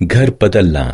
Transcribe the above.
گھر بدلنا